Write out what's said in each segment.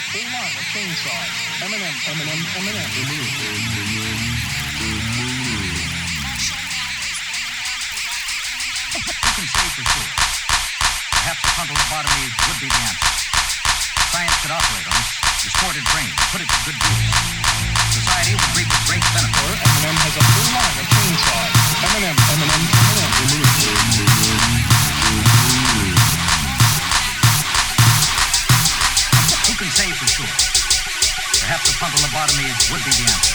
a full line of chainsaws. Eminem, Eminem, Eminem. You can say for sure. Perhaps the frontal lobotomy would be the answer. Science could operate on this distorted brain, put it to good use. Society would reap a great benefit. Eminem has a full line Perhaps a frontal lobotomy would be the answer.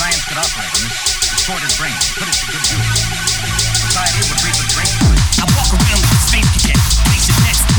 Science could operate on this distorted brain, put it to good use. Society would reap a great. I walk around like a space cadet.